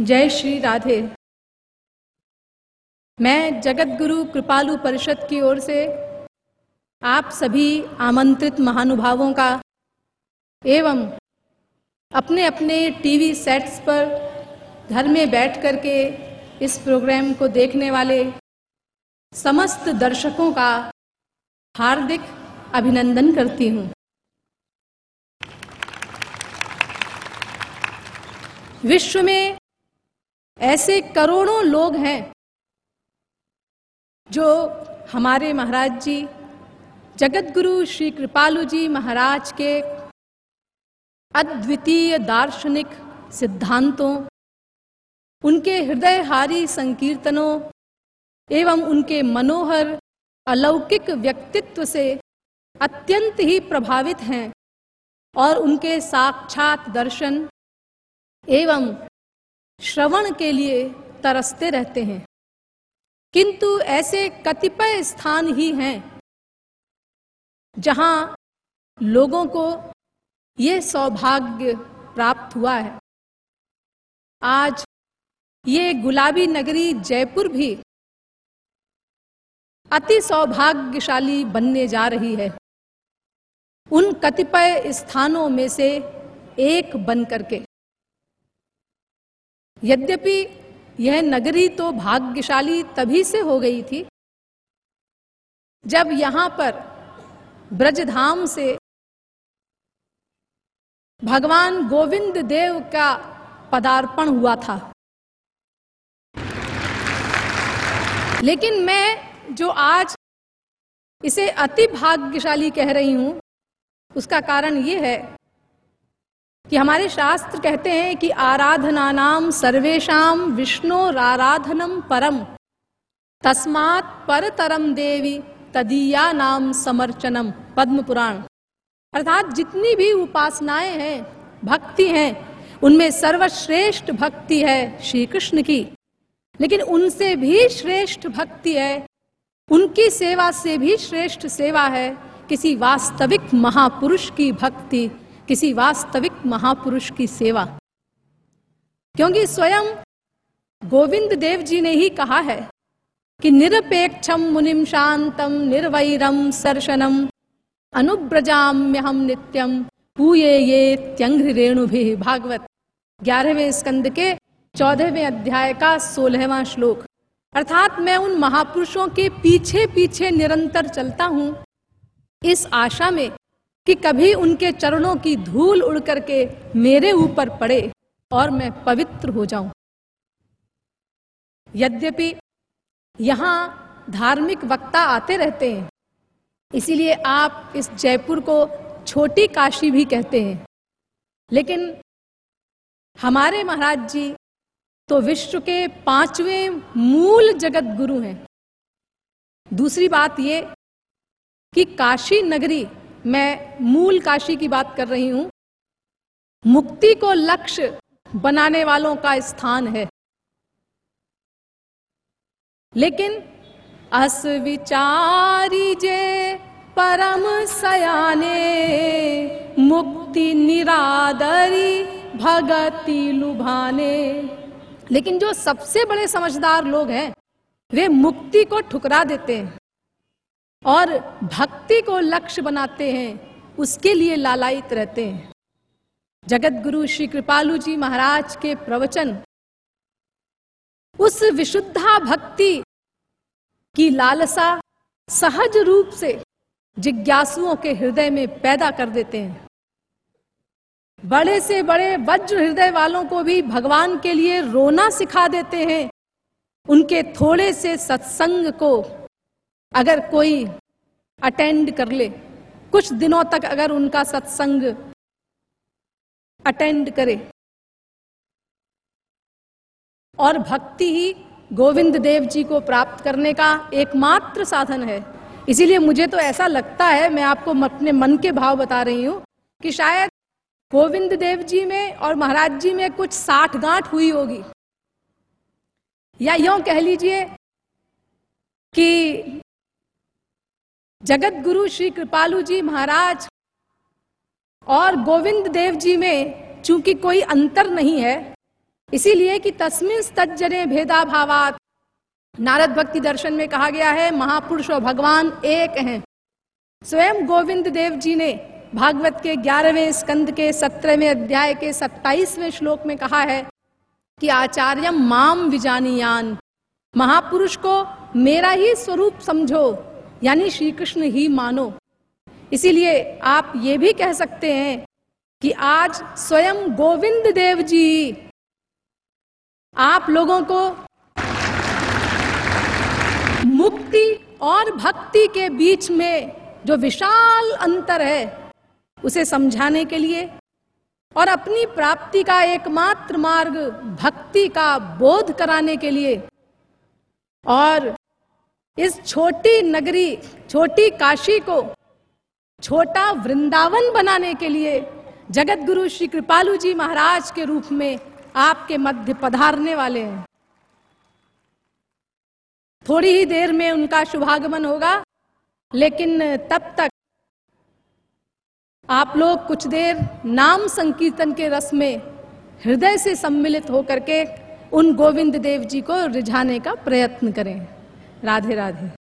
जय श्री राधे। मैं जगत गुरु कृपालु परिषद की ओर से आप सभी आमंत्रित महानुभावों का एवं अपने अपने टीवी सेट्स पर घर में बैठ कर के इस प्रोग्राम को देखने वाले समस्त दर्शकों का हार्दिक अभिनंदन करती हूँ। विश्व में ऐसे करोड़ों लोग हैं जो हमारे महाराज जी जगत गुरु श्री कृपालु जी महाराज के अद्वितीय दार्शनिक सिद्धांतों, उनके हृदयहारी संकीर्तनों एवं उनके मनोहर अलौकिक व्यक्तित्व से अत्यंत ही प्रभावित हैं और उनके साक्षात दर्शन एवं श्रवण के लिए तरसते रहते हैं। किंतु ऐसे कतिपय स्थान ही हैं, जहाँ लोगों को ये सौभाग्य प्राप्त हुआ है। आज ये गुलाबी नगरी जयपुर भी अति सौभाग्यशाली बनने जा रही है। उन कतिपय स्थानों में से एक बन करके यद्यपि यह नगरी तो भाग्यशाली तभी से हो गई थी, जब यहाँ पर ब्रजधाम से भगवान गोविंद देव का पदार्पण हुआ था। लेकिन मैं जो आज इसे अति भाग्यशाली कह रही हूँ, उसका कारण ये है कि हमारे शास्त्र कहते हैं कि आराधना नाम सर्वेशम विष्णुराराधनम परम। तस्मात् परतरम देवी तदीया नाम समर्चनम पद्म पुराण अर्थात जितनी भी उपासनाएँ हैं, भक्ति हैं, उनमें सर्वश्रेष्ठ भक्ति है श्री कृष्ण की। लेकिन उनसे भी श्रेष्ठ भक्ति है, उनकी सेवा से भी श्रेष्ठ सेवा है किसी वास्तविक महापुरुष की भक्ति किसी वास्तविक महापुरुष की सेवा। क्योंकि स्वयं गोविंद देव जी ने ही कहा है कि निरपेक्षम मुनिम शांतम निर्वैरम सर्शनम अनुब्रजाम्य हम नित्यम पूये ये त्यंग्र रेणु भी भागवत। ग्यारहवें स्कंद के चौदहवें अध्याय का सोलहवां श्लोक। अर्थात मैं उन महापुरुषों के पीछे पीछे निरंतर चलता हूँ। इस आशा में कि कभी उनके चरणों की धूल उड़ करके मेरे ऊपर पड़े और मैं पवित्र हो जाऊँ। यद्यपि यहाँ धार्मिक वक्ता आते रहते हैं, इसीलिए आप इस जयपुर को छोटी काशी भी कहते हैं। लेकिन हमारे महाराज जी तो विश्व के पाँचवें मूल जगत गुरु हैं। दूसरी बात ये कि काशी नगरी मैं मूल काशी की बात कर रही हूँ। मुक्ति को लक्ष्य बनाने वालों का स्थान है। लेकिन अस विचारी जे परम सयाने, मुक्ति निरादरी भगति लुभाने। लेकिन जो सबसे बड़े समझदार लोग हैं, वे मुक्ति को ठुकरा देते हैं। और भक्ति को लक्ष्य बनाते हैं, उसके लिए लालायित रहते हैं। जगत गुरु श्री कृपालु जी महाराज के प्रवचन, उस विशुद्धा भक्ति की लालसा सहज रूप से जिज्ञासुओं के हृदय में पैदा कर देते हैं। बड़े से बड़े वज्र हृदय वालों को भी भगवान के लिए रोना सिखा देते हैं। उनके थोड़े से सत्संग को अगर कोई अटेंड कर ले, कुछ दिनों तक अगर उनका सत्संग अटेंड करे, और भक्ति ही गोविंद देव जी को प्राप्त करने का एकमात्र साधन है। इसीलिए मुझे तो ऐसा लगता है, मैं आपको अपने मन के भाव बता रही हूँ, कि शायद गोविंद देव जी में और महाराज जी में कुछ साठ गांठ हुई होगी। या यूँ कह लीजिए कि जगत गुरु श्री कृपालु जी महाराज और गोविंद देव जी में चूँकि कोई अंतर नहीं है, इसीलिए कि तस्मिन भेदा भावात नारद भक्ति दर्शन में कहा गया है, महापुरुष और भगवान एक हैं। स्वयं गोविंद देव जी ने भागवत के ग्यारहवें स्कंद के सत्रहवें अध्याय के सत्ताईसवें श्लोक में कहा है कि आचार्य माम विजानियान, महापुरुष को मेरा ही स्वरूप समझो। यानी श्री कृष्ण ही मानो। इसीलिए आप ये भी कह सकते हैं कि आज स्वयं गोविंद देव जी, आप लोगों को मुक्ति और भक्ति के बीच में जो विशाल अंतर है, उसे समझाने के लिए और अपनी प्राप्ति का एकमात्र मार्ग भक्ति का बोध कराने के लिए और इस छोटी नगरी, छोटी काशी को छोटा वृंदावन बनाने के लिए जगत गुरु श्री कृपालु जी महाराज के रूप में आपके मध्य पधारने वाले हैं। थोड़ी ही देर में उनका शुभागमन होगा, लेकिन तब तक आप लोग कुछ देर नाम संकीर्तन के रस में हृदय से सम्मिलित होकर के उन गोविंद देव जी को रिझाने का प्रयत्न करें। राधे राधे।